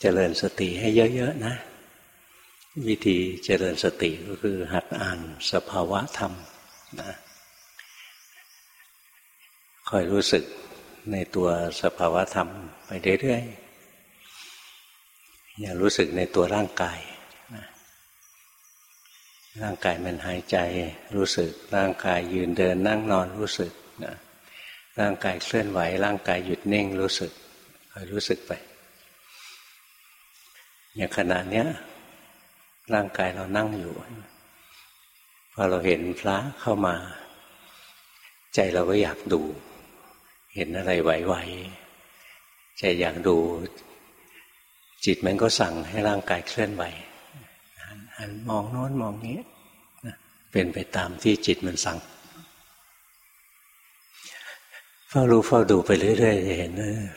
เจริญสติให้เยอะๆนะ วิธีเจริญสติก็คือหัดอ่านสภาวะธรรมนะคอยรู้สึกในตัวสภาวะธรรมไปเรื่อยๆ อย่ารู้สึกในตัวร่างกายนะร่างกายมันหายใจรู้สึก ร่างกายยืนเดินนั่งนอนรู้สึกนะร่างกายเคลื่อนไหว ร่างกายหยุดนิ่งรู้สึกคอยรู้สึกไป อย่างขณะเนี้ย ร่างกายเรานั่งอยู่ พอเราเห็นพระเข้ามา ใจเราก็อยากดู เห็นอะไรไหวๆใจอยากดู จิตมันก็สั่งให้ร่างกายเคลื่อนไหวหันมองโน้นมองนี้เป็นไปตามที่จิตมันสั่งเฝ้ารู้เฝ้าดูไปเรื่อยๆจะเห็น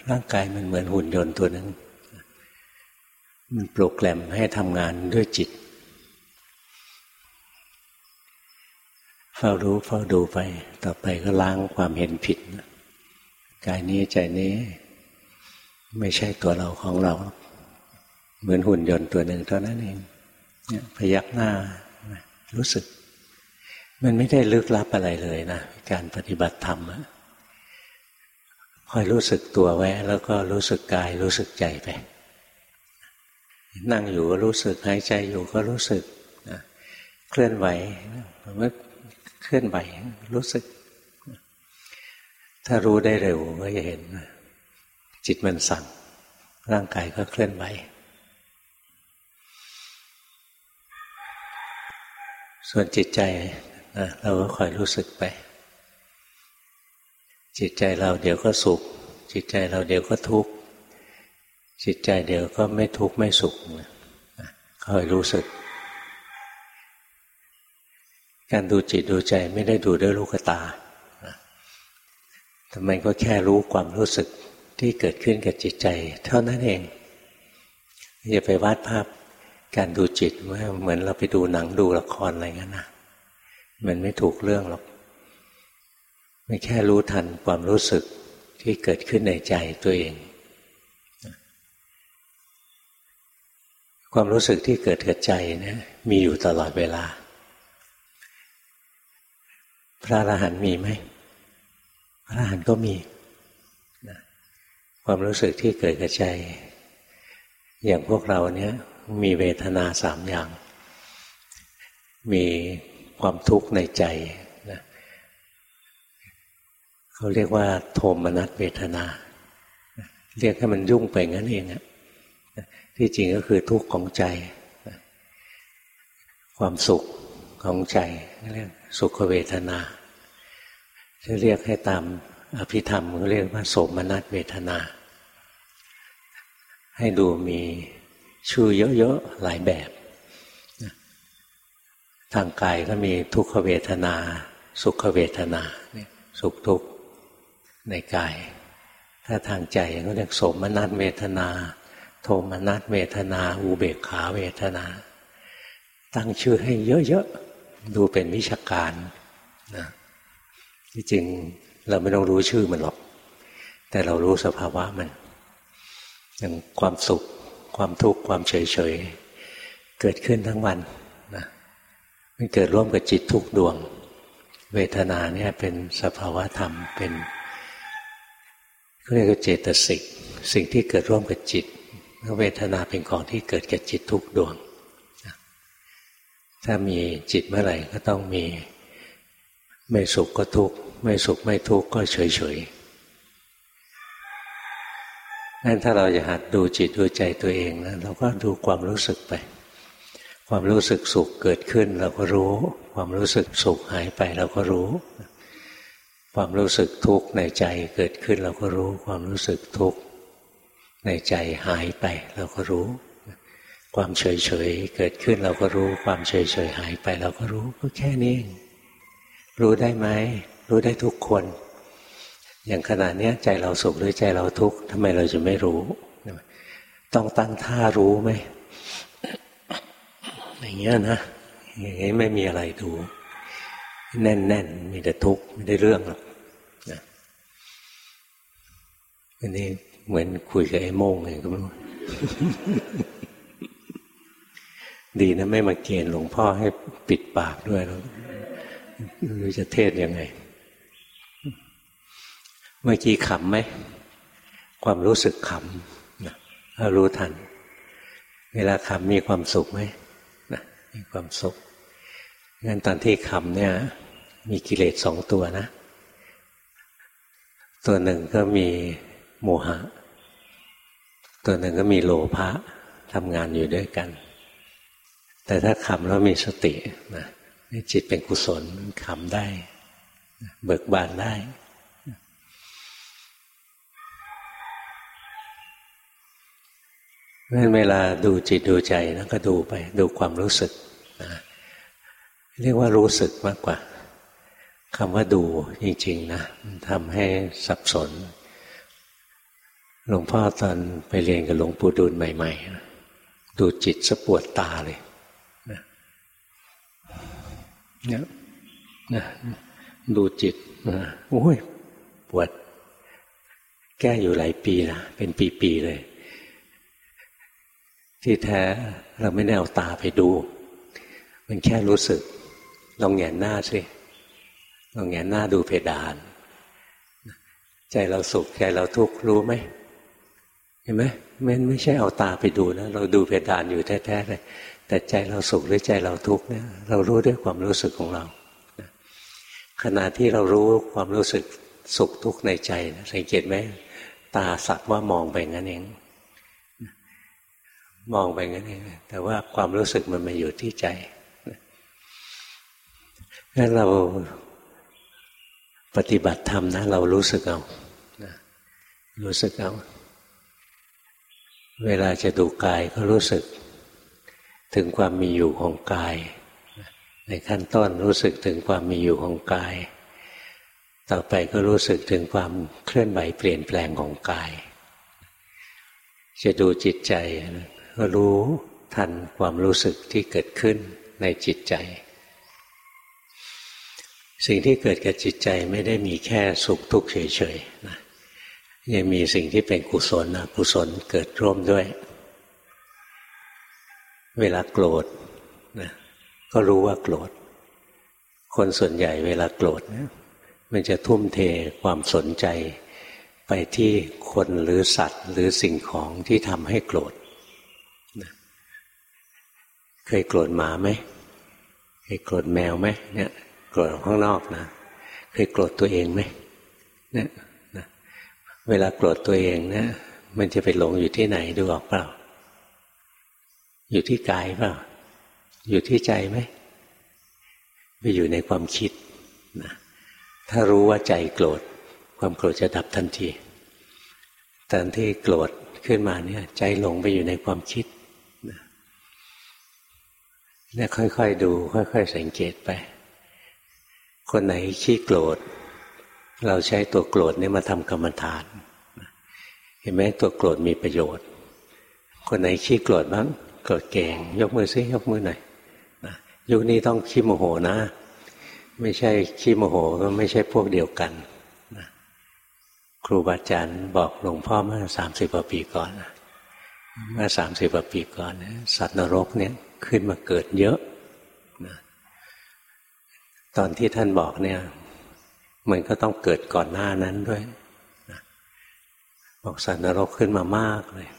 ร่างกายมันเหมือนหุ่นยนต์ตัวหนึ่ง มันโปรแกรมให้ทำงานด้วยจิต เฝ้ารู้เฝ้าดูไป ต่อไปก็ล้างความเห็นผิดกายนี้ใจนี้ ไม่ใช่ตัวเราของเรา เหมือนหุ่นยนต์ตัวหนึ่งเท่านั้นเองเนี่ยพยักหน้ารู้สึก มันไม่ได้ลึกลับอะไรเลยนะ การปฏิบัติธรรมคอยรู้สึกตัวไว้ แล้วก็รู้สึกกายรู้สึกใจไป นั่งอยู่ก็รู้สึกหายใจอยู่ก็รู้สึกนะเคลื่อนไหวเมื่อเคลื่อนไหวรู้สึก ถ้ารู้ได้เร็วก็จะเห็น จิตมันสั่ง ร่างกายก็เคลื่อนไหวส่วนจิตใจนะเราก็คอยรู้สึกไป จิตใจเราเดี๋ยวก็สุข จิตใจเราเดี๋ยวก็ทุกข์ จิตใจเดียวก็ไม่ทุกข์ไม่สุขคอยรู้สึก การดูจิตดูใจไม่ได้ดูด้วยลูกตาทำไมก็แค่รู้ความรู้สึกที่เกิดขึ้นกับจิตใจ เท่านั้นเอง อย่าไปวาดภาพการดูจิตว่าเหมือนเราไปดูหนังดูละครอะไรเงี้ยนะมันไม่ถูกเรื่องหรอกไม่แค่รู้ทันความรู้สึกที่เกิดขึ้นในใจตัวเอง ความรู้สึกที่เกิดกับใจเนี่ยมีอยู่ตลอดเวลา พระอรหันต์มีไหมพระอรหันต์ก็มีนะความรู้สึกที่เกิดกับใจ อย่างพวกเราเนี่ยมีเวทนาสามอย่าง มีความทุกข์ในใจนะเขาเรียกว่าโทมนัสเวทนา เรียกให้มันยุ่งไปงั้นเองอะ ที่จริงก็คือทุกข์ของใจ ความสุขของใจเรียกสุขเวทนาจะเรียกให้ตามอภิธรรมก็เรียกว่าโสมนัสเวทนา ให้ดูมีชื่อเยอะๆหลายแบบ ทางกายก็มีทุกขเวทนา สุขเวทนาสุขทุกข์ในกาย ถ้าทางใจก็เรียกโสมนัสเวทนา โทมนัสเวทนา อุเบกขาเวทนา ตั้งชื่อให้เยอะๆ ดูเป็นวิชาการนะที่จริงเราไม่ต้องรู้ชื่อมันหรอก แต่เรารู้สภาวะมัน อย่างความสุข ความทุกข์ ความเฉยๆ เกิดขึ้นทั้งวันนะมันเกิดร่วมกับจิตทุกดวง เวทนาเนี่ยเป็นสภาวะธรรมเป็นเรียกว่าเจตสิก สิ่งที่เกิดร่วมกับจิต เวทนาเป็นของที่เกิดแก่จิตทุกดวง ถ้ามีจิตเมื่อไหร่ก็ต้องมี ไม่สุขก็ทุกข์ไม่สุขไม่ทุกข์ก็เฉยเฉยงั้นถ้าเราจะหัดดูจิตดูใจตัวเองนะเราก็ดูความรู้สึกไป ความรู้สึกสุขเกิดขึ้นเราก็รู้ ความรู้สึกสุขหายไปเราก็รู้ ความรู้สึกทุกข์ในใจเกิดขึ้นเราก็รู้ ความรู้สึกทุกข์ ในใจหายไปเราก็รู้ ความเฉยเฉยเกิดขึ้นเราก็รู้ ความเฉยเฉยหายไปเราก็รู้ก็แค่นี้รู้ได้ไหมรู้ได้ทุกคน อย่างขณะนี้ใจเราสุขหรือใจเราทุกข์ทำไมเราจะไม่รู้ ต้องตั้งท่ารู้ไหมอย่างเงี้ยนะอย่างนี้ไม่มีอะไรดู แน่นๆมีแต่ทุกข์ไม่ได้เรื่องหรอกนะอันนี้ เหมือนคุยกับไอ้โม่งไงก็ไม่รู้ดีนะไม่มาเกณฑ์หลวงพ่อให้ปิดปากด้วยแล้วรู้จะเทศยังไง เมื่อกี้ขำไหม ความรู้สึกขำนะถ้ารู้ทัน เวลาขำมีความสุขไหมนะมีความสุขงั้นตอนที่ขำเนี่ย มีกิเลสสองตัวนะ ตัวหนึ่งก็มี โมหะ ตัวหนึ่งก็มีโลภะทำงานอยู่ด้วยกัน แต่ถ้าขำแล้วมีสตินะจิตเป็นกุศลขำได้ เบิกบานได้เพราะเวลาดูจิตดูใจนะก็ดูไปดูความรู้สึกนะเรียกว่ารู้สึกมากกว่าคำว่าดูจริง ๆ นะมันทำให้สับสน หลวงพ่อตอนไปเรียนกับหลวงปู่ดูลใหม่ๆ ดูจิตสปวดตาเลยเนี่ยนะดูจิตนะโอ้ยปวด แก้อยู่หลายปีนะ เป็นปีๆเลย ที่แท้เราไม่ได้เอาตาไปดู มันแค่รู้สึก ลองแงนหน้าสิลองแงนหน้าดูเพดาน ใจเราสุขใจเราทุกข์รู้ไหม เห็นไหมมันไม่ใช่เอาตาไปดูนะ เราดูเพดานอยู่แท้ๆเลยแต่ใจเราสุขหรือใจเราทุกข์เนี่ยเรารู้ด้วยความรู้สึกของเราขณะที่เรารู้ความรู้สึกสุขทุกข์ในใจสังเกตไหมตาสักว่ามองไปงั้นเองมองไปงั้นเองแต่ว่าความรู้สึกมันมาอยู่ที่ใจงั้นเราปฏิบัติธรรมนะ เรารู้สึกเอารู้สึกเอา เวลาจะดูกายก็รู้สึกถึงความมีอยู่ของกาย ในขั้นต้นรู้สึกถึงความมีอยู่ของกาย ต่อไปก็รู้สึกถึงความเคลื่อนไหวเปลี่ยนแปลงของกาย จะดูจิตใจก็รู้ทันความรู้สึกที่เกิดขึ้นในจิตใจ สิ่งที่เกิดกับจิตใจไม่ได้มีแค่สุขทุกข์เฉยๆนะ ยังมีสิ่งที่เป็นกุศลอกุศลเกิดร่วมด้วย เวลาโกรธนะก็รู้ว่าโกรธ คนส่วนใหญ่เวลาโกรธนะมันจะทุ่มเทความสนใจ ไปที่คนหรือสัตว์ หรือสิ่งของที่ทำให้โกรธนะเคยโกรธหมาไหมเคยโกรธแมวไหมเนี่ยโกรธข้างนอกนะ เคยโกรธตัวเองไหมเนี่ย เวลาโกรธตัวเองเนะมันจะไปหลงอยู่ที่ไหนดูออกเปล่า อยู่ที่กายเปล่า อยู่ที่ใจไหมไปอยู่ในความคิดนะถ้ารู้ว่าใจโกรธ ความโกรธจะดับทันทีตอนที่โกรธขึ้นมาเนี่ย ใจหลงไปอยู่ในความคิดนะเนี่ยค่อยๆดู ค่อย ๆ สังเกตไป คนไหนขี้โกรธ เราใช้ตัวโกรธนี่มาทำกรรมฐาน เห็นไหมตัวโกรธมีประโยชน์ คนไหนขี้โกรธบ้างโกรธเก่ง ยกมือซิยกมือหน่อยนะยุคนี้ต้องขี้โมโหนะ ไม่ใช่ขี้โมโหก็ไม่ใช่พวกเดียวกันนะครูบาอาจารย์บอกหลวงพ่อเมื่อสามสิบกว่าปีก่อนเมื่อสามสิบกว่าปีก่อนสัตว์นรกเนี่ยขึ้นมาเกิดเยอะนะตอนที่ท่านบอกเนี่ย มันก็ต้องเกิดก่อนหน้านั้นด้วยบอกสัตว์นรกขึ้นมามากเลย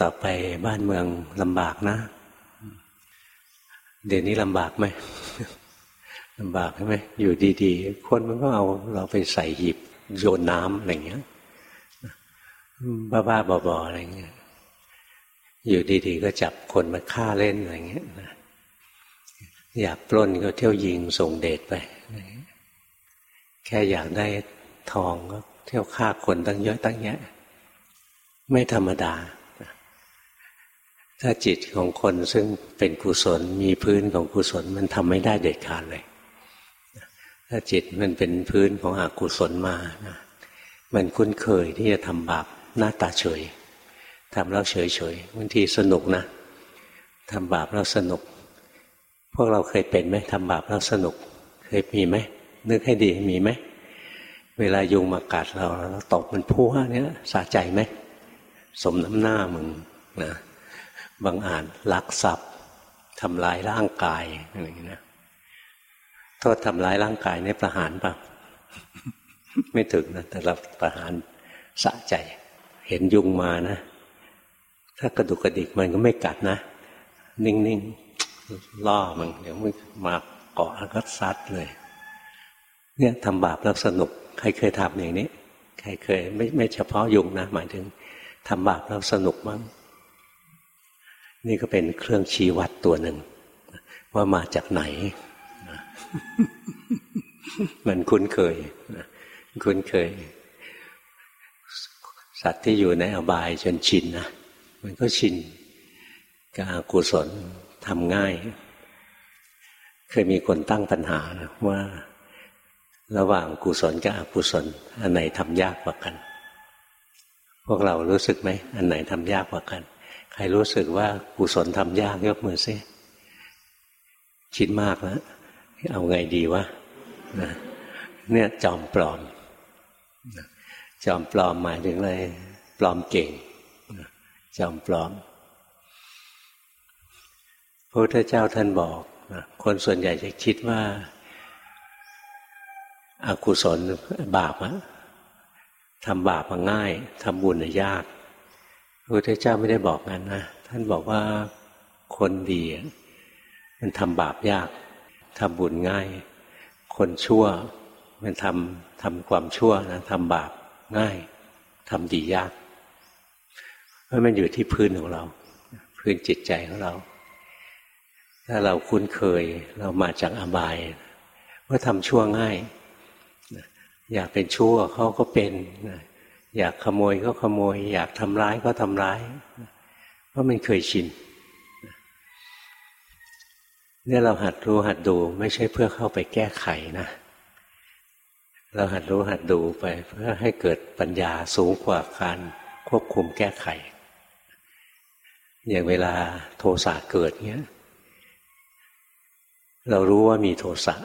ต่อไปบ้านเมืองลำบากนะ เดี๋ยวนี้ลำบากไหมลำบากใช่ไหมอยู่ดีๆ คนมันก็เอาเราไปใส่หีบโยนน้ำอะไรเงี้ย บ้าๆบอๆอะไรเงี้ย อยู่ดีๆ ก็จับคนมาฆ่าเล่นอะไรเงี้ยอยากปล้นก็เที่ยวยิงส่งเดชไป แค่อยากได้ทองก็เที่ยวฆ่าคนตั้งเยอะตั้งแยะ ไม่ธรรมดา ถ้าจิตของคนซึ่งเป็นกุศลมีพื้นของกุศลมันทำไม่ได้เด็ดขาดเลย ถ้าจิตมันเป็นพื้นของอกุศลมานะมันคุ้นเคยที่จะทำบาปหน้าตาเฉยทำแล้วเฉยเฉยบางทีสนุกนะทำบาปแล้วสนุก พวกเราเคยเป็นไหมทำบาปแล้วสนุก เคยมีไหม นึกให้ดีมีไหมเวลายุงมากัดเราเราตบมันพุ่งเนี้ยสะใจไหมสมน้ำหน้ามึงนะบางอ่านลักทรัพย์ทำลายร่างกายอะไรอย่างนี้นะโทษทำร้ายร่างกายในประหารปะไม่ถึงนะแต่เราประหารสะใจ เห็นยุงมานะ ถ้ากระดุกกระดิกมันก็ไม่กัดนะ นิ่งๆล่อมันเดี๋ยวมันมาเกาะแล้วก็ซัดเลย เนี่ยทำบาปแล้วสนุก ใครเคยทำอย่างนี้ ใครเคย ไม่ไม่เฉพาะยุงนะ หมายถึงทำบาปแล้วสนุกมั้งนี่ก็เป็นเครื่องชี้วัดตัวหนึ่ง ว่ามาจากไหน มันคุ้นเคยคุ้นเคย สัตว์ที่อยู่ในอบายจนชินนะมันก็ชินกับอกุศลทำง่าย เคยมีคนตั้งปัญหาว่า ระหว่างกุศลกับอกุศล อันไหนทำยากกว่ากัน พวกเรารู้สึกไหมอันไหนทำยากกว่ากัน ใครรู้สึกว่ากุศลทำยากยกมือซิชินมากแล้วเอาไงดีวะเนี่ยจอมปลอม จอมปลอมหมายถึงอะไรปลอมเก่ง จอมปลอมพระพุทธเจ้าท่านบอกคนส่วนใหญ่จะคิดว่า อกุศลบาปอะทำบาปมาง่ายทำบุญยากพระพุทธเจ้าไม่ได้บอกงั้นนะท่านบอกว่าคนดีมันทำบาปยากทำบุญง่าย คนชั่วมันทำทำความชั่วนะทำบาปง่ายทำดียาก เพราะมันอยู่ที่พื้นของเรา พื้นจิตใจของเรา ถ้าเราคุ้นเคยเรามาจากอบายว่าทำชั่วง่าย อยากเป็นชั่วเขาก็เป็นอยากขโมยก็ขโมย อยากทำร้ายก็ทำร้าย เพราะมันเคยชินเนี่ยเราหัดรู้หัดดูไม่ใช่เพื่อเข้าไปแก้ไขนะ เราหัดรู้หัดดูไป เพื่อให้เกิดปัญญาสูงกว่าการควบคุมแก้ไข อย่างเวลาโทสะเกิดเนี้ย เรารู้ว่ามีโทสะ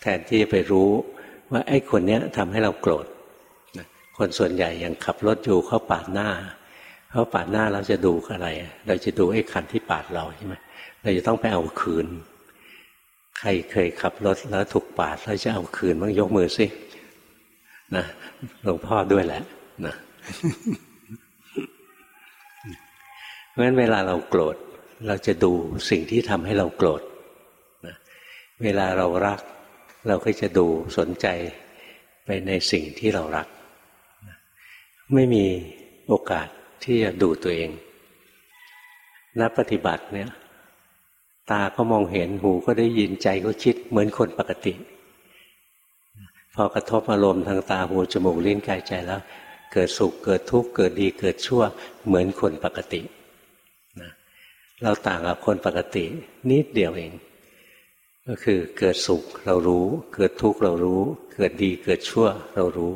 แทนที่จะไปรู้ ว่าไอ้คนเนี้ยทำให้เราโกรธคนส่วนใหญ่ย่างขับรถอยู่เขาปาดหน้าเขาปาดหน้าเราจะดูอะไร เราจะดูไอ้คันที่ปาดเราใช่ไหมเราจะต้องไปเอาคืน ใครเคยขับรถแล้วถูกปาดเราจะเอาคืนบ้างยกมือสินะหลวงพ่อด้วยแหละนะเพราะฉะนั้นเวลาเราโกรธ เราจะดูสิ่งที่ทำให้เราโกรธนะเวลาเรารัก เราก็จะดูสนใจไปในสิ่งที่เรารัก ไม่มีโอกาสที่จะดูตัวเอง นักปฏิบัติเนี่ย ตาก็มองเห็นหูก็ได้ยินใจก็คิดเหมือนคนปกติ พอกระทบอารมณ์ทางตาหูจมูกลิ้นกายใจแล้ว เกิดสุขเกิดทุกข์เกิดดีเกิดชั่วเหมือนคนปกตินะเราต่างกับคนปกตินิดเดียวเอง ก็คือเกิดสุขเรารู้ เกิดทุกข์เรารู้ เกิดดีเกิดชั่วเรารู้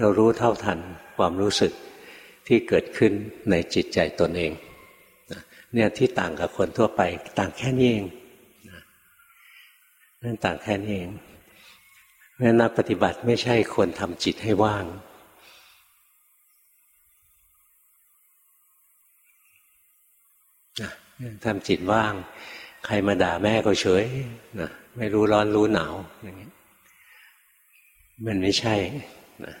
เรารู้เท่าทันความรู้สึกที่เกิดขึ้นในจิตใจตนเองเนี่ยที่ต่างกับคนทั่วไป ต่างแค่นี้เองนั่นต่างแค่นี้เองเพราะนักปฏิบัติไม่ใช่คนทำจิตให้ว่าง ทำจิตว่าง รมาด่าแม่ก็เฉยนะไม่รู้ร้อนรู้หนาวอย่างนี้ยมันไม่ใช่นะ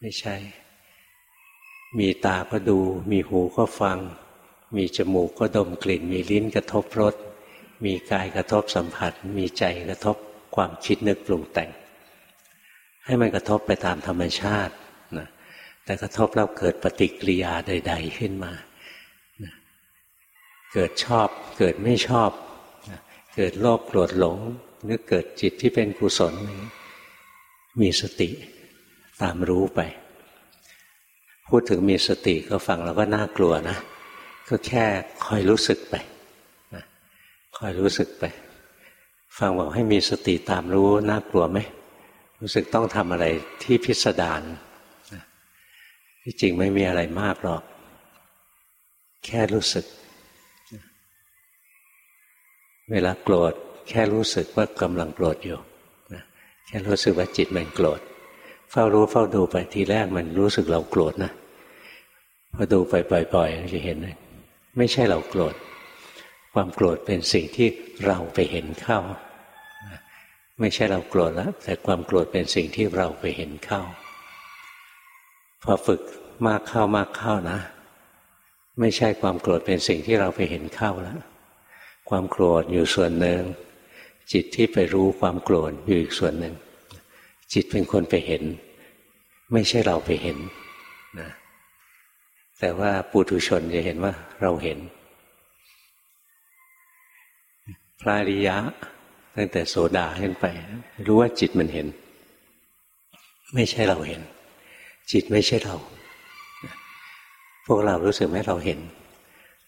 ไม่ใช่ มีตาก็ดู มีหูก็ฟัง มีจมูกก็ดมกลิ่น มีลิ้นกระทบรสมีกายกระทบสัมผัส มีใจกระทบความคิดนึกปรุงแต่ง ให้มันกระทบไปตามธรรมชาตินะแต่กระทบแล้วเกิดปฏิกิริยาใด ๆ ขึ้นมานะเกิดชอบเกิดไม่ชอบ เกิดโลภโกรธหลงหรือเกิดจิตที่เป็นกุศลมีสติตามรู้ไป พูดถึงมีสติก็ฟังแล้วก็น่ากลัวนะ ก็แค่คอยรู้สึกไปคอยรู้สึกไป ฟังบอกให้มีสติตามรู้น่ากลัวไหมรู้สึกต้องทำอะไรที่พิสดารที่จริงไม่มีอะไรมากหรอก แค่รู้สึก เวลาโกรธแค่รู้สึกว่ากำลังโกรธอยู่แค่รู้สึกว่าจิตมันโกรธ เฝ้ารู้เฝ้าดูไปทีแรกมันรู้สึกเราโกรธนะพอดูไปปล่อยๆจะเห็นไม่ใช่เราโกรธ ความโกรธเป็นสิ่งที่เราไปเห็นเข้า ไม่ใช่เราโกรธแล้ว แต่ความโกรธเป็นสิ่งที่เราไปเห็นเข้า พอฝึกมากเข้ามากเข้านะ ไม่ใช่ความโกรธเป็นสิ่งที่เราไปเห็นเข้าแล้ว ความโกรธอยู่ส่วนหนึ่ง จิตที่ไปรู้ความโกรธอยู่อีกส่วนหนึ่ง จิตเป็นคนไปเห็น ไม่ใช่เราไปเห็นนะแต่ว่าปุถุชนจะเห็นว่าเราเห็น พระริยะ ตั้งแต่โสดาขึ้นไป รู้ว่าจิตมันเห็น ไม่ใช่เราเห็น จิตไม่ใช่เรา พวกเรารู้สึกไหมเราเห็น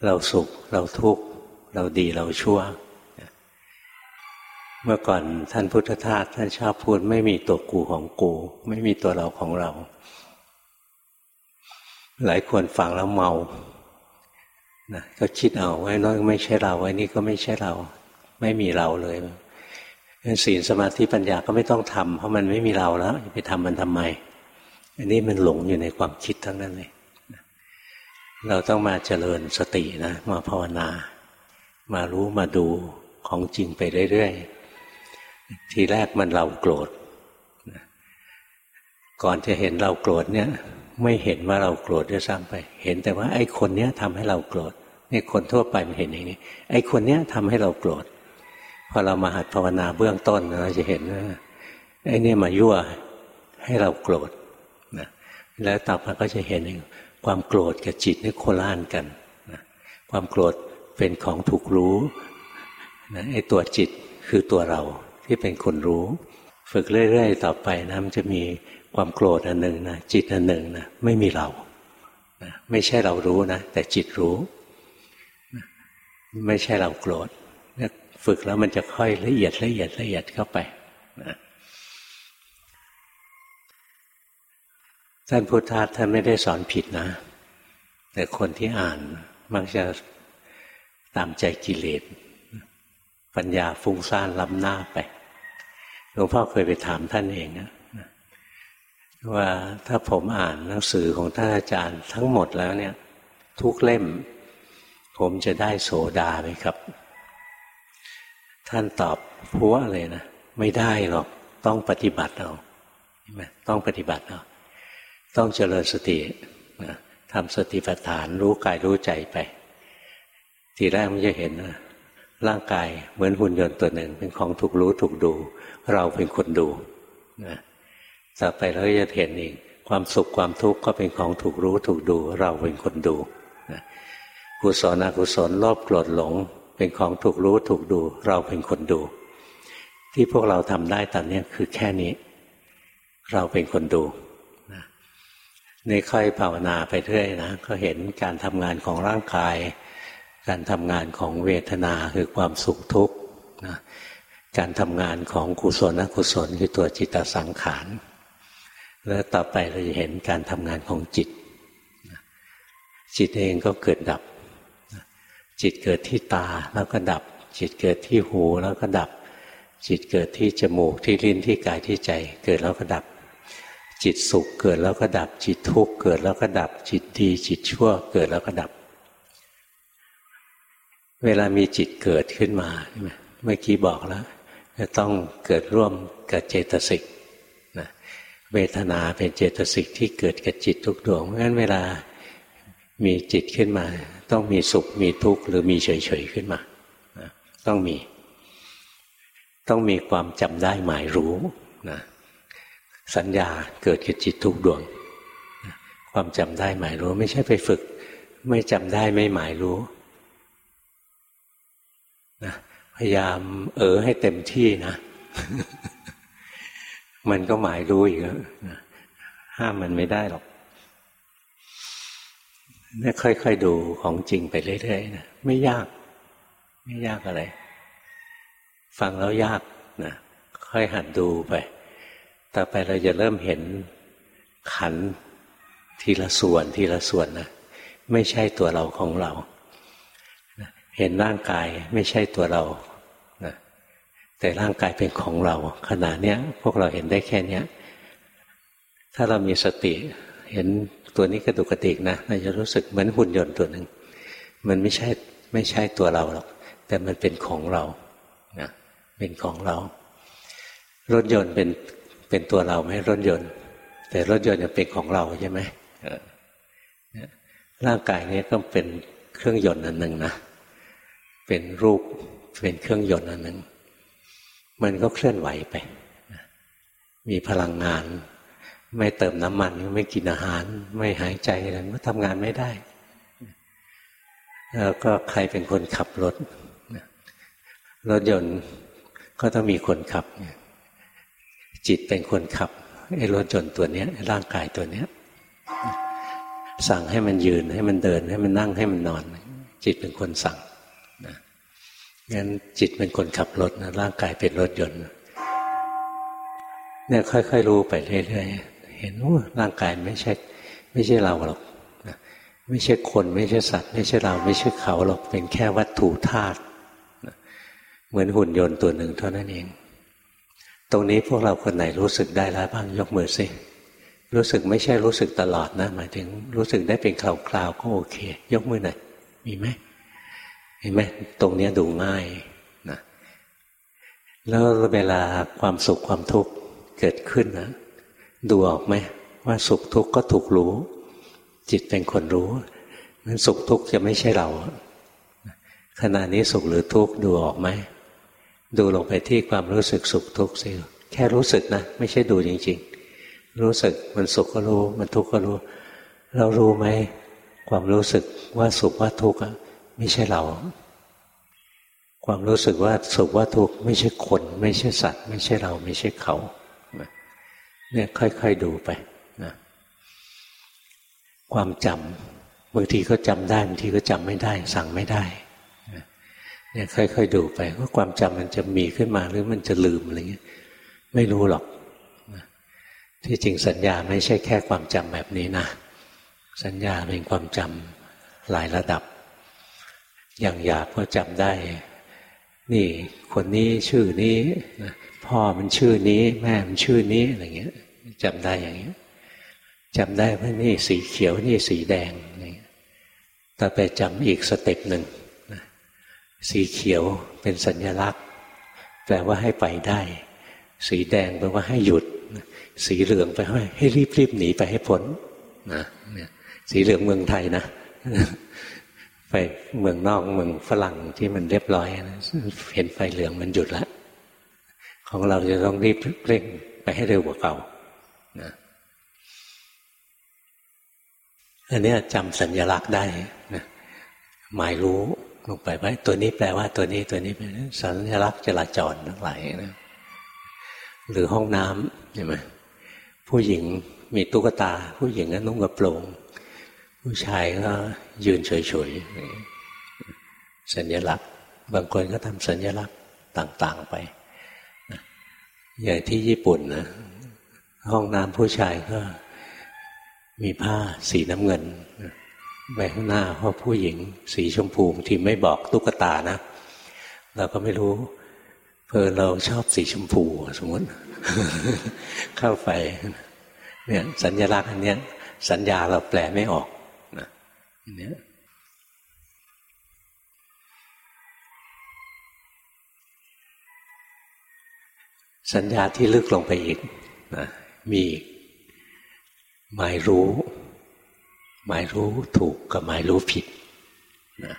เราสุข เราทุกข์ เราดีเราชั่ว เมื่อก่อนท่านพุทธทาสท่านชอบพูดไม่มีตัวกูของกู ไม่มีตัวเราของเรา หลายคนฟังแล้วเมานะก็คิดเอาไว้น้อยไม่ใช่เราไว้นี่ก็ไม่ใช่เรา ไม่มีเราเลยศีลสมาธิปัญญาก็ไม่ต้องทำเพราะมันไม่มีเราแล้วไปทำมันทำไม อันนี้มันหลงอยู่ในความคิดทั้งนั้นเลย เราต้องมาเจริญสตินะ มาภาวนา มารู้มาดูของจริงไปเรื่อยๆ ทีแรกมันเราโกรธ ก่อนจะเห็นเราโกรธเนี่ย ไม่เห็นว่าเราโกรธด้วยซ้ำไป เห็นแต่ว่าไอ้คนเนี้ยทำให้เราโกรธนี่คนทั่วไปมันเห็นอย่างนี้ ไอ้คนเนี้ยทำให้เราโกรธ พอเรามาหัดภาวนาเบื้องต้นเราจะเห็นว่าไอ้นี่มายั่วให้เราโกรธนะแล้วต่อมาก็จะเห็นเองความโกรธกับจิตนี่โคล่านกันนะความโกรธ เป็นของถูกรู้นะไอ้ตัวจิตคือตัวเราที่เป็นคนรู้ ฝึกเรื่อยๆ ต่อไปนะมันจะมีความโกรธอันหนึ่งนะจิตอันหนึ่งนะไม่มีเรานะไม่ใช่เรารู้นะแต่จิตรู้นะไม่ใช่เราโกรธฝึกแล้วมันจะค่อยละเอียดละเอียดละเอียดเข้าไปนะท่านพุทธาท่านไม่ได้สอนผิดนะ แต่คนที่อ่านมักจะ ตามใจกิเลสปัญญาฟุ้งซ่านล้ำหน้าไปหลวงพ่อเคยไปถามท่านเองนะว่าถ้าผมอ่านหนังสือของท่านอาจารย์ทั้งหมดแล้วเนี่ย ทุกเล่ม ผมจะได้โสดาไหมครับ ท่านตอบพัวเลยนะ ไม่ได้หรอกต้องปฏิบัติเอาต้องปฏิบัติเอาต้องเจริญสติทำสติปัฏฐานรู้กายรู้ใจไป ทีแรกมันจะเห็นนะร่างกายเหมือนหุ่นยนต์ตัวหนึ่ง เป็นของถูกรู้ถูกดู เราเป็นคนดูนะต่อไปเราก็จะเห็นเองความสุขความทุกข์ก็เป็นของถูกรู้ถูกดู เราเป็นคนดูกุศลอกุศลโลภโกรธหลง เป็นของถูกรู้ถูกดู เราเป็นคนดู ที่พวกเราทำได้ตอนนี้คือแค่นี้ เราเป็นคนดูนี่ค่อยภาวนาไปเรื่อยนะก็เห็นการทำงานของร่างกาย การทำงานของเวทนาคือความสุขทุกข์การทำงานของกุศลอกุศลคือตัวจิตสังขาร แล้วต่อไปเราจะเห็นการทำงานของจิต จิตเองก็เกิดดับ จิตเกิดที่ตาแล้วก็ดับ จิตเกิดที่หูแล้วก็ดับ จิตเกิดที่จมูกที่ลิ้นที่กายที่ใจ เกิดแล้วก็ดับ จิตสุขเกิดแล้วก็ดับ จิตทุกข์เกิดแล้วก็ดับ จิตดี จิตชั่วเกิดแล้วก็ดับ เวลามีจิตเกิดขึ้นมาเมื่อกี้บอกแล้วจะต้องเกิดร่วมกับเจตสิกเวทนาเป็นเจตสิกที่เกิดกับจิตทุกดวงเพราะฉะนั้นเวลามีจิตขึ้นมา ต้องมีสุขมีทุกข์หรือมีเฉยๆขึ้นมาต้องมี ต้องมีความจำได้หมายรู้นะสัญญาเกิดกับจิตทุกดวงความจำได้หมายรู้ ไม่ใช่ไปฝึก ไม่จำได้ไม่หมายรู้ นะพยายามเออให้เต็มที่นะ มันก็หมายรู้อีกห้ามมันไม่ได้หรอกนี่ค่อยๆดูของจริงไปเรื่อยๆนะไม่ยาก ไม่ยากอะไร ฟังแล้วยากนะค่อยหัดดูไป ต่อไปเราจะเริ่มเห็นขันทีละส่วนทีละส่วนนะไม่ใช่ตัวเราของเรา เห็นร่างกายไม่ใช่ตัวเราแต่ร่างกายเป็นของเรา ขณะเนี้ยพวกเราเห็นได้แค่เนี้ย ถ้าเรามีสติเห็นตัวนี้กระดุกกระดิกนะเราจะรู้สึกเหมือนหุ่นยนต์ตัวหนึ่งมันไม่ใช่ไม่ใช่ตัวเราหรอกแต่มันเป็นของเรานะเป็นของเรา รถยนต์เป็นเป็นตัวเราไหมรถยนต์ แต่รถยนต์ยังเป็นของเราใช่ไหมร่างกายนี้ก็เป็นเครื่องยนต์อันหนึ่งนะ เป็นรูปเป็นเครื่องยนต์อันหนึ่งมันก็เคลื่อนไหวไป มีพลังงาน ไม่เติมน้ำมันไม่กินอาหาร ไม่หายใจอะไรก็ทำงานไม่ได้ แล้วก็ใครเป็นคนขับรถ รถยนต์ก็ต้องมีคนขับ จิตเป็นคนขับไอ้รถยนต์ตัวนี้ร่างกายตัวเนี้ยสั่งให้มันยืนให้มันเดิน ให้มันนั่งให้มันนอน จิตเป็นคนสั่ง งั้นจิตเป็นคนขับรถนะร่างกายเป็นรถยนต์เนี่ยค่อย ๆ รู้ไปเรื่อยๆเห็นว่าร่างกายไม่ใช่ ไม่ใช่เราหรอกไม่ใช่คน ไม่ใช่สัตว์ ไม่ใช่เรา ไม่ใช่เขาหรอกเป็นแค่วัตถุธาตุเหมือนหุ่นยนต์ตัวหนึ่งเท่านั้นเอง ตรงนี้พวกเราคนไหนรู้สึกได้แล้วบ้างยกมือสิรู้สึกไม่ใช่รู้สึกตลอดนะ หมายถึงรู้สึกได้เป็นคราวๆก็โอเค ยกมือหน่อยมีไหม เห็นไหมตรงนี้ดูง่ายนะแล้วเวลาความสุขความทุกข์เกิดขึ้นนะดูออกไหมว่าสุขทุกข์ก็ถูกรู้ จิตเป็นคนรู้นั้นสุขทุกข์จะไม่ใช่เราขณะนี้สุขหรือทุกข์ดูออกไหมดูลงไปที่ความรู้สึกสุขทุกข์สิแค่รู้สึกนะ ไม่ใช่ดูจริง ๆ รู้สึกมันสุขก็รู้ มันทุกข์ก็รู้ เรารู้ไหมความรู้สึกว่าสุขว่าทุกข์ ไม่ใช่เรา ความรู้สึกว่าสุขว่าทุกข์ไม่ใช่คน ไม่ใช่สัตว์ ไม่ใช่เราไม่ใช่เขาเนี่ยค่อย ๆดูไปนะความจำบางทีก็จำได้บางทีก็จำไม่ได้ สั่งไม่ได้เนี่ยค่อย ๆ ดูไปว่าความจำมันจะมีขึ้นมาหรือมันจะลืมอะไรเงี้ยไม่รู้หรอกที่จริงสัญญาไม่ใช่แค่ความจำแบบนี้นะ สัญญาเป็นความจำหลายระดับ อย่างหยาบก็จำได้ นี่คนนี้ชื่อนี้พ่อมันชื่อนี้ แม่มันชื่อนี้อะไรเงี้ยจำได้อย่างเงี้ยจำได้ว่านี่สีเขียวนี่สีแดงอะไรเงี้ยต่อไปจำอีกสเต็ปหนึ่งสีเขียวเป็นสัญลักษณ์ แปลว่าให้ไปได้ สีแดงแปลว่าให้หยุด สีเหลืองไปให้ให้รีบรีบหนีไปให้พ้นนะเนี่ยสีเหลืองเมืองไทยนะ ไปเมืองนอกเมืองฝรั่งที่มันเรียบร้อยนะเห็นไฟเหลืองมันหยุดล้วของเราจะต้องรีบเร่งไปให้เร็วกว่าเก่านะอันนี้จำสัญญลักษณ์ได้นะหมายรู้ลงไปว่าตัวนี้แปลว่าตัวนี้ตัวนี้เป็นสัญลักษณ์จราจรทั้งหลายนะหรือห้องน้ำเห็นไหมผู้หญิงมีตุ๊กตา ผู้หญิงก็นุ่งกระโปรง ผู้ชายก็ยืนเฉยๆสัญลักษณ์ บางคนก็ทำสัญลักษณ์ต่าง ๆไปอย่างที่ญี่ปุ่นนะห้องน้ำผู้ชายก็มีผ้าสีน้ำเงินไปข้างหน้าเพราะผู้หญิง สีชมพูที่ไม่บอกตุ๊กตานะ เราก็ไม่รู้ เพอเราชอบสีชมพูสมมติ เข้าไปเนี่ยสัญลักษณ์อันเนี้ย สัญญาเราแปลไม่ออก เนี้ยสัญญาที่ลึกลงไปอีกนะมีหมายรู้ หมายรู้ถูกกับหมายรู้ผิดนะ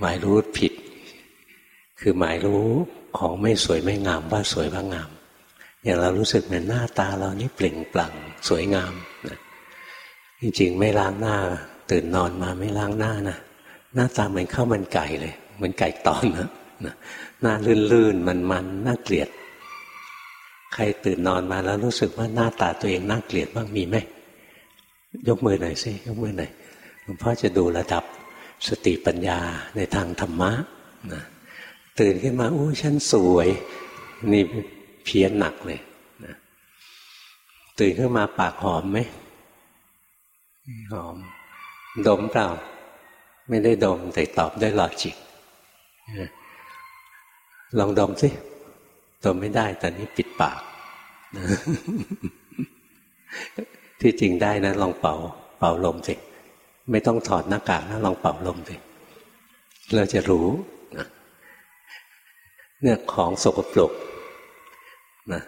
หมายรู้ผิด คือหมายรู้ของไม่สวยไม่งามว่าสวยว่างาม อย่างเรารู้สึกเหมือนหน้าตาเรานี่เปล่งปลั่งสวยงามนะจริงๆ ไม่ล้างหน้า ตื่นนอนมาไม่ล้างหน้านะหน้าตาเหมือนข้าวมันไก่เลย เหมือนไก่ตอนนะหน้าลื่นๆมันๆน่าเกลียด ใครตื่นนอนมาแล้วรู้สึกว่าหน้าตาตัวเองน่าเกลียดบ้างมีไหมยกมือหน่อยสิยกมือหน่อยหลวงพ่อจะดูระดับสติปัญญาในทางธรรมะนะตื่นขึ้นมาโอ้ฉันสวย นี่เพี้ยนหนักเลยนะตื่นขึ้นมาปากหอมไหมหอม ดมเปล่า ไม่ได้ดมแต่ตอบด้วยลอจิกลองดมสิดมไม่ได้ตอนนี้ปิดปาก ที่จริงได้นะลองเป่า เป่าลมสิไม่ต้องถอดหน้ากากนะลองเป่าลมสิเราจะรู้นะเนี่ยของสกปรกนะ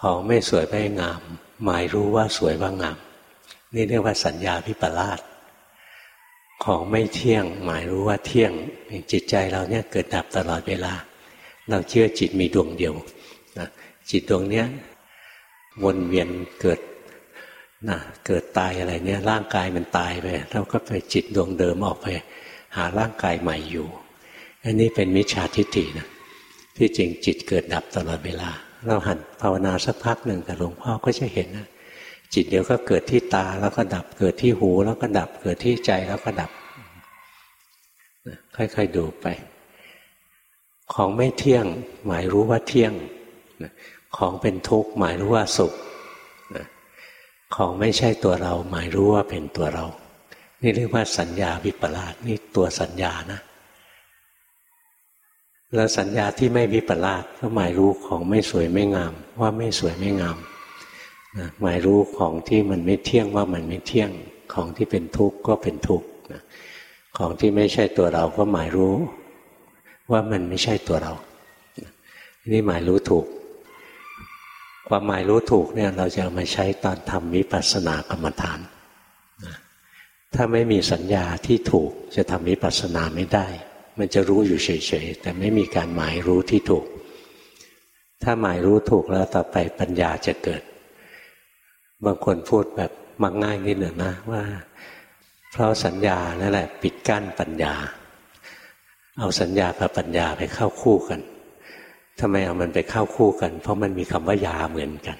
ของไม่สวยไม่งาม หมายรู้ว่าสวยว่างาม นี่เรียกว่าสัญญาพิปลาส ของไม่เที่ยง หมายรู้ว่าเที่ยงจิตใจเราเนี่ยเกิดดับตลอดเวลา เราเชื่อจิตมีดวงเดียวนะจิตดวงเนี้ยวนเวียนเกิดนะเกิดตายอะไรเนี่ยร่างกายมันตายไปเราก็ไปจิตดวงเดิมออกไป หาร่างกายใหม่อยู่อันนี้เป็นมิจฉาทิฏฐินะที่จริงจิตเกิดดับตลอดเวลา เราหันภาวนาสักพักหนึ่งกับหลวงพ่อก็จะเห็นนะ จิตเดียวก็เกิดที่ตาแล้วก็ดับ เกิดที่หูแล้วก็ดับ เกิดที่ใจแล้วก็ดับ ค่อยๆดูไป ของไม่เที่ยง หมายรู้ว่าเที่ยง ของเป็นทุกข์หมายรู้ว่าสุข ของไม่ใช่ตัวเรา หมายรู้ว่าเป็นตัวเรา นี่เรียกว่าสัญญาวิปลาสนี่ตัวสัญญานะแล้วสัญญาที่ไม่วิปลาสก็หมายรู้ของไม่สวยไม่งาม ว่าไม่สวยไม่งาม นะหมายรู้ของที่มันไม่เที่ยงว่ามันไม่เที่ยง ของที่เป็นทุกข์ก็เป็นทุกข์นะของที่ไม่ใช่ตัวเราก็หมายรู้ ว่ามันไม่ใช่ตัวเรา นี่หมายรู้ถูก ความหมายรู้ถูกเนี่ยเราจะเอามาใช้ตอนทำวิปัสสนากรรมฐานถ้าไม่มีสัญญาที่ถูกจะทำวิปัสสนาไม่ได้ มันจะรู้อยู่เฉยๆแต่ไม่มีการหมายรู้ที่ถูก ถ้าหมายรู้ถูกแล้วต่อไปปัญญาจะเกิด บางคนพูดแบบมักง่ายนิดหนึ่งนะว่า เพราะสัญญานั่นแหละ ปิดกั้นปัญญา เอาสัญญากับปัญญาไปเข้าคู่กันทำไมเอามันไปเข้าคู่กัน เพราะมันมีคำว่ายาเหมือนกัน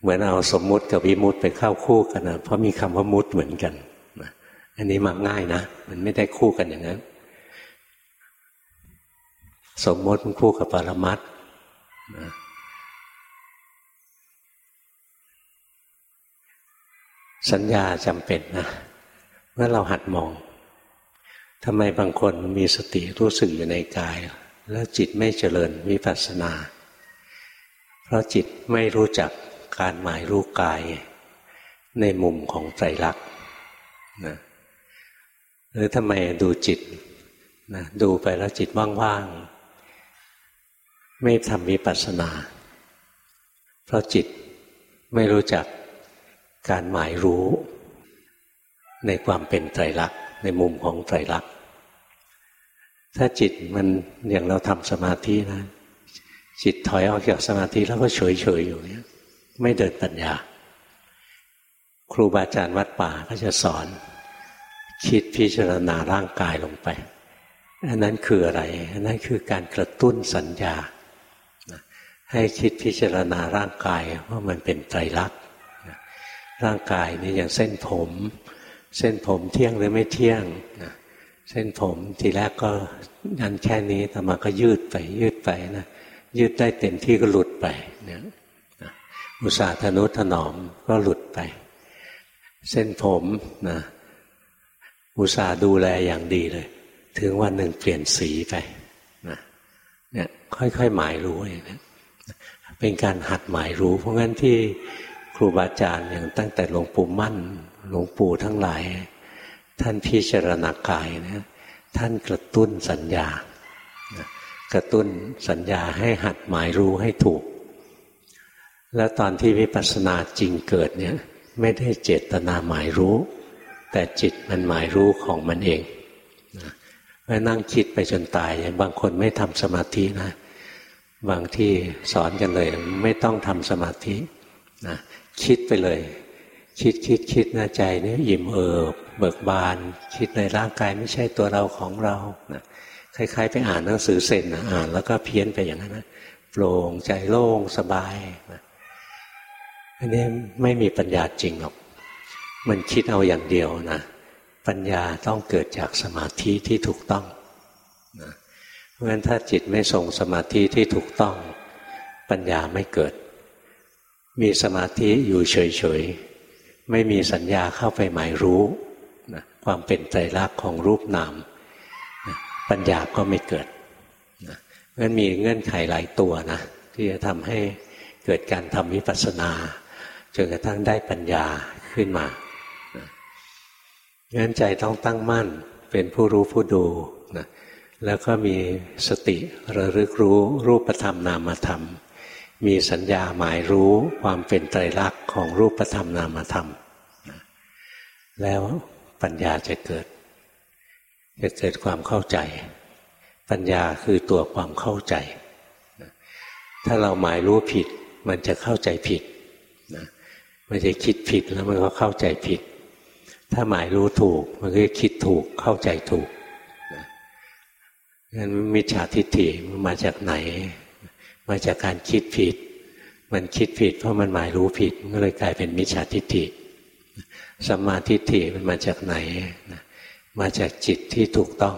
เหมือนเอาสมมุติกับวิมุติไปเข้าคู่กันนะเพราะมีคำว่ามุติเหมือนกันอันนี้มักง่ายนะมันไม่ได้คู่กันอย่างนั้น สมมติมันคู่กับปรมัตนะ สัญญาจำเป็นนะเมื่อเราหัดมองทำไมบางคนมีสติรู้สึกอยู่ในกาย แล้วจิตไม่เจริญวิปัสสนา เพราะจิตไม่รู้จักการหมายรู้กาย ในมุมของใจรักนะหรือทำไมดูจิตนะดูไปแล้วจิตว่างๆ ไม่ทำวิปัสสนา เพราะจิตไม่รู้จัก การหมายรู้ในความเป็นไตรลักษณ์ในมุมของไตรลักษณ์ถ้าจิตมันอย่างเราทำสมาธินะ จิตถอยออกจากสมาธิแล้วก็เฉยเฉยอยู่เนี้ยไม่เดินปัญญา ครูบาอาจารย์วัดป่าก็จะสอน คิดพิจารณาร่างกายลงไป อันนั้นคืออะไร อันนั้นคือการกระตุ้นสัญญา ให้คิดพิจารณาร่างกายว่ามันเป็นไตรลักษณ์ ร่างกายนี่อย่างเส้นผม เส้นผมเที่ยงหรือไม่เที่ยงนะเส้นผมทีแรกก็ยันแค่นี้แต่มาก็ยืดไปยืดไปนะยืดได้เต็มที่ก็หลุดไปเนี่ยอุตสาห์ธนุถนอมก็หลุดไป เส้นผมนะอุตสาห์ดูแลอย่างดีเลย ถึงวันหนึ่งเปลี่ยนสีไปนะเนี่ยค่อยๆหมายรู้อย่างนี้เป็นการหัดหมายรู้ เพราะงั้นที่ ครูบาอาจารย์อย่างตั้งแต่หลวงปู่มั่น หลวงปู่ทั้งหลาย ท่านพิจารณากายนะท่านกระตุ้นสัญญา กระตุ้นสัญญาให้หัดหมายรู้ให้ถูก แล้วตอนที่วิปัสสนาจริงเกิดเนี่ยไม่ได้เจตนาหมายรู้ แต่จิตมันหมายรู้ของมันเองไม่นั่งคิดไปจนตายบางคนไม่ทำสมาธินะ บางที่สอนกันเลย ไม่ต้องทำสมาธินะ คิดไปเลย คิดคิดคิดนะใจนี่ยอิ่มเอิบเบิกบาน คิดในร่างกายไม่ใช่ตัวเราของเรานะคล้ายๆ ไปอ่านหนังสือเซนนะอ่านแล้วก็เพี้ยนไปอย่างนั้นนะโปร่งใจโล่งสบายนะอันนี้ไม่มีปัญญาจริงหรอก มันคิดเอาอย่างเดียวนะปัญญาต้องเกิดจากสมาธิที่ถูกต้องนะเพราะฉะนั้นถ้าจิตไม่ทรงสมาธิที่ถูกต้อง ปัญญาไม่เกิด มีสมาธิอยู่เฉยๆ ไม่มีสัญญาเข้าไปหมายรู้นะความเป็นใจรักของรูปนามนะปัญญาก็ไม่เกิดนะงั้นมีเงื่อนไขหลายตัวนะที่จะทำให้เกิดการทำวิปัสสนาจนกระทั่งได้ปัญญาขึ้นมางั้นใจต้องตั้งมั่นเป็นผู้รู้ผู้ดูนะแล้วก็มีสติระลึกรู้รูปธรรมนามธรรม มีสัญญาหมายรู้ความเป็นไตรลักษณ์ของรูปธรรมนามธรรม แล้วปัญญาจะเกิด จะเกิดความเข้าใจ ปัญญาคือตัวความเข้าใจ ถ้าเราหมายรู้ผิด มันจะเข้าใจผิดมันจะคิดผิดแล้วมันก็เข้าใจผิด ถ้าหมายรู้ถูก มันก็คิดถูกเข้าใจถูกงั้นมิจฉาทิฏฐิมันมาจากไหน มาจากการคิดผิด มันคิดผิด เพราะมันหมายรู้ผิดก็เลยกลายเป็นมิจฉาทิฏฐิสัมมาทิฏฐิมันมาจากไหนมาจากจิตที่ถูกต้อง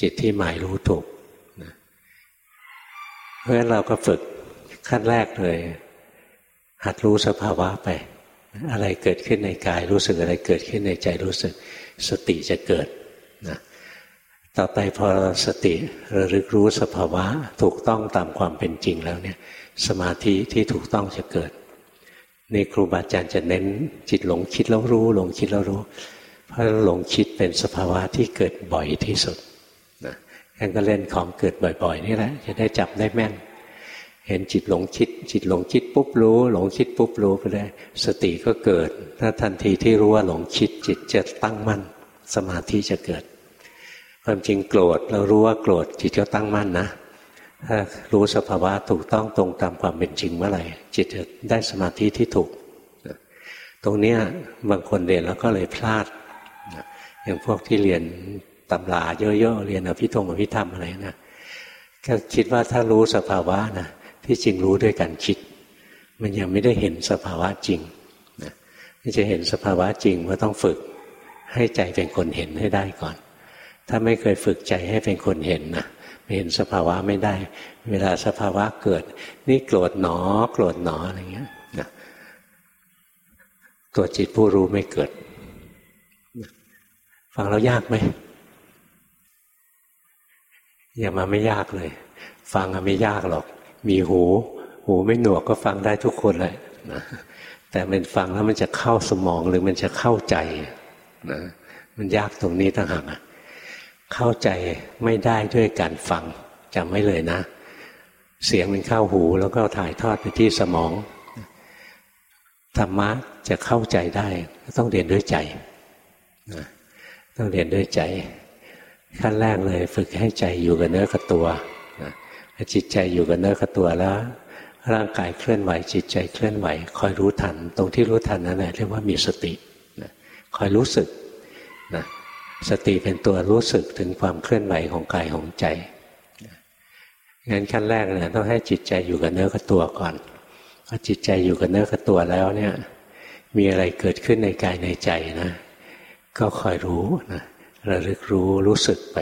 จิตที่หมายรู้ถูกเพราะฉะนั้นเราก็ฝึกขั้นแรกเลย หัดรู้สภาวะไป อะไรเกิดขึ้นในกายรู้สึกอะไรเกิดขึ้นในใจรู้สึก สติจะเกิดนะ ต่อไปพอสติระลึกรู้สภาวะถูกต้องตามความเป็นจริงแล้วเนี่ย สมาธิที่ถูกต้องจะเกิดนี่ครูบาอาจารย์จะเน้นจิตหลงคิดแล้วรู้หลงคิดแล้วรู้ เพราะหลงคิดเป็นสภาวะที่เกิดบ่อยที่สุดนะงั้นก็เล่นของเกิดบ่อย ๆ นี่แหละ จะได้จับได้แม่น เห็นจิตหลงคิด จิตหลงคิดปุ๊บรู้ หลงคิดปุ๊บรู้ไปได้สติก็เกิด ถ้าทันทีที่รู้ว่าหลงคิดจิตจะตั้งมั่นสมาธิจะเกิด ความจริงโกรธเรารู้ว่าโกรธจิตก็ตั้งมั่นนะถ้ารู้สภาวะถูกต้องตรงตามความเป็นจริงเมื่อไหร่จิตจะได้สมาธิที่ถูก ตรงนี้บางคนเรียนแล้วก็เลยพลาด อย่างพวกที่เรียนตำราเยอะๆเรียนอภิธงอภิธรรมอะไรนะก็คิดว่าถ้ารู้สภาวะนะที่จริงรู้ด้วยการคิด มันยังไม่ได้เห็นสภาวะจริงนะจะเห็นสภาวะจริงว่าต้องฝึก ให้ใจเป็นคนเห็นให้ได้ก่อน ถ้าไม่เคยฝึกใจให้เป็นคนเห็นนะเห็นสภาวะไม่ได้ เวลาสภาวะเกิด นี่โกรธหนอ โกรธหนออะไรเงี้ยนะตัวจิตผู้รู้ไม่เกิด ฟังแล้วยากไหมอย่ามาไม่ยากเลย ฟังไม่ยากหรอก มีหู หูไม่หนวกก็ฟังได้ทุกคนเลยนะแต่มันฟังแล้วมันจะเข้าสมองหรือมันจะเข้าใจนะมันยากตรงนี้ต่างหาก เข้าใจไม่ได้ด้วยการฟังจำไว้เลยนะ เสียงมันเข้าหูแล้วก็ถ่ายทอดไปที่สมองธรรมะจะเข้าใจได้ก็ต้องเรียนด้วยใจต้องเรียนด้วยใจ ขั้นแรกเลยฝึกให้ใจอยู่กับเนื้อกับตัวจิตใจอยู่กับเนื้อกับตัวแล้ว ร่างกายเคลื่อนไหว จิตใจเคลื่อนไหว คอยรู้ทัน ตรงที่รู้ทันนั่นแหละเรียกว่ามีสติคอยรู้สึก สติเป็นตัวรู้สึกถึงความเคลื่อนไหวของกายของใจงั้นขั้นแรกเนี่ยต้องให้จิตใจอยู่กับเนื้อกับตัวก่อนพอจิตใจอยู่กับเนื้อกับตัวแล้วเนี่ย มีอะไรเกิดขึ้นในกายในใจนะ ก็คอยรู้นะระลึกรู้รู้สึกไป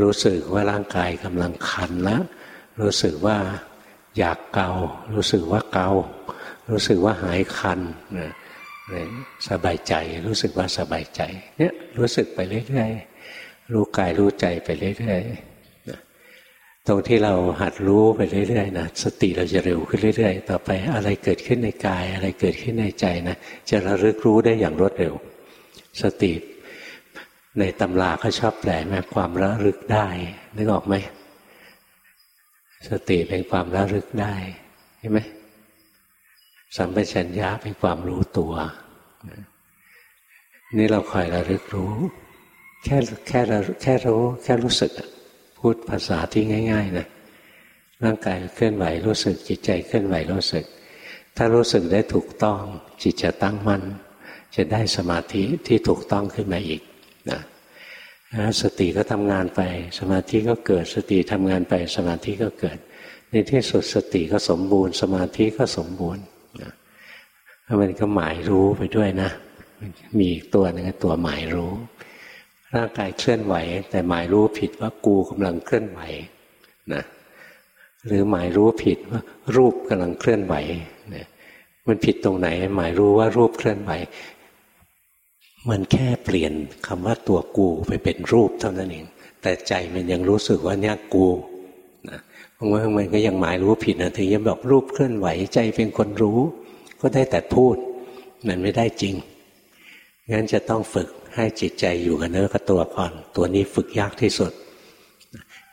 รู้สึกว่าร่างกายกำลังคันแล้วรู้สึกว่าอยากเกา รู้สึกว่าเกา รู้สึกว่าหายคันนะ สบายใจรู้สึกว่าสบายใจ เนี่ยรู้สึกไปเรื่อยๆรู้กายรู้ใจไปเรื่อยๆตรงที่เราหัดรู้ไปเรื่อยๆนะสติเราจะเร็วขึ้นเรื่อย ๆ ต่อไปอะไรเกิดขึ้นในกาย อะไรเกิดขึ้นในใจนะจะระลึกรู้ได้อย่างรวดเร็ว สติในตำราเขาชอบแปลมาความระลึกได้นึกออกไหมสติเป็นความระลึกได้เห็นไหม สัมปชัญญะเป็นความรู้ตัว นี่เราคอยระลึกรู้ แค่แค่แค่รู้ แค่รู้สึก พูดภาษาที่ง่าย ๆ นะร่างกายเคลื่อนไหวรู้สึก จิตใจเคลื่อนไหวรู้สึก ถ้ารู้สึกได้ถูกต้อง จิตจะตั้งมั่นจะได้สมาธิที่ถูกต้องขึ้นมาอีกนะสติก็ทำงานไป สมาธิก็เกิดสติทำงานไป สมาธิก็เกิด ในที่สุดสติก็สมบูรณ์ สมาธิก็สมบูรณ์ มันก็หมายรู้ไปด้วยนะ มีอีกตัวหนึ่งตัวหมายรู้ ร่างกายเคลื่อนไหว แต่หมายรู้ผิดว่ากูกำลังเคลื่อนไหวนะหรือหมายรู้ผิดว่ารูปกำลังเคลื่อนไหวนะมันผิดตรงไหน หมายรู้ว่ารูปเคลื่อนไหว มันแค่เปลี่ยนคำว่าตัวกูไปเป็นรูปเท่านั้นเองแต่ใจมันยังรู้สึกว่าเนี่ยกูนะเพราะว่ามันก็ยังหมายรู้ผิดนะถึงยังบอกรูปเคลื่อนไหวใจเป็นคนรู้ ก็ได้แต่พูด มันไม่ได้จริง งั้นจะต้องฝึกให้จิตใจอยู่กับเนื้อกับตัวก่อน ตัวนี้ฝึกยากที่สุด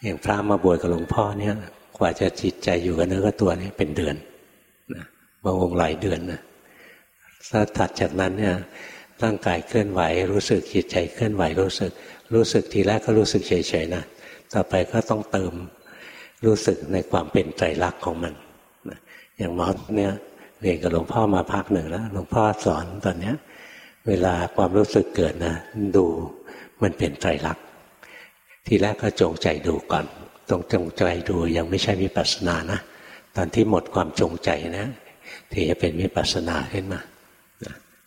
อย่างพระมาบวชกับหลวงพ่อเนี่ย กว่าจะจิตใจอยู่กับเนื้อกับตัวนี้เป็นเดือนนะบางองค์หลายเดือนนะถ้าถัดจากนั้นเนี่ยร่างกายเคลื่อนไหว รู้สึกจิตใจเคลื่อนไหวรู้สึก รู้สึกทีแรกก็รู้สึกเฉยๆนะต่อไปก็ต้องเติมรู้สึกในความเป็นไตรลักษณ์ของมันอย่างมอสเนี่ย เรียนกับหลวงพ่อมาพักหนึ่งแล้วหลวงพ่อสอนตอนเนี้ย เวลาความรู้สึกเกิดนะ ดูมันเป็นไตรลักษณ์ทีแรกก็จงใจดูก่อนตรงจงใจดูยังไม่ใช่วิปัสสนานะตอนที่หมดความจงใจนะที่จะเป็นวิปัสสนาขึ้นมา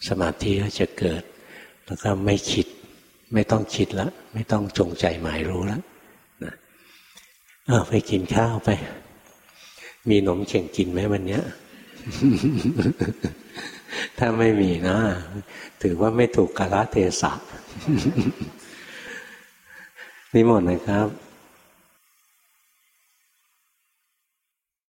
สมาธิก็จะเกิด แล้วก็ไม่คิด ไม่ต้องคิดแล้วไม่ต้องจงใจหมายรู้แล้วนะเออไปกินข้าวไป มีหนมเข่งกินไหมวันเนี้ย ถ้าไม่มีนะ ถือว่าไม่ถูกกาลเทศะนิมนต์นะครับ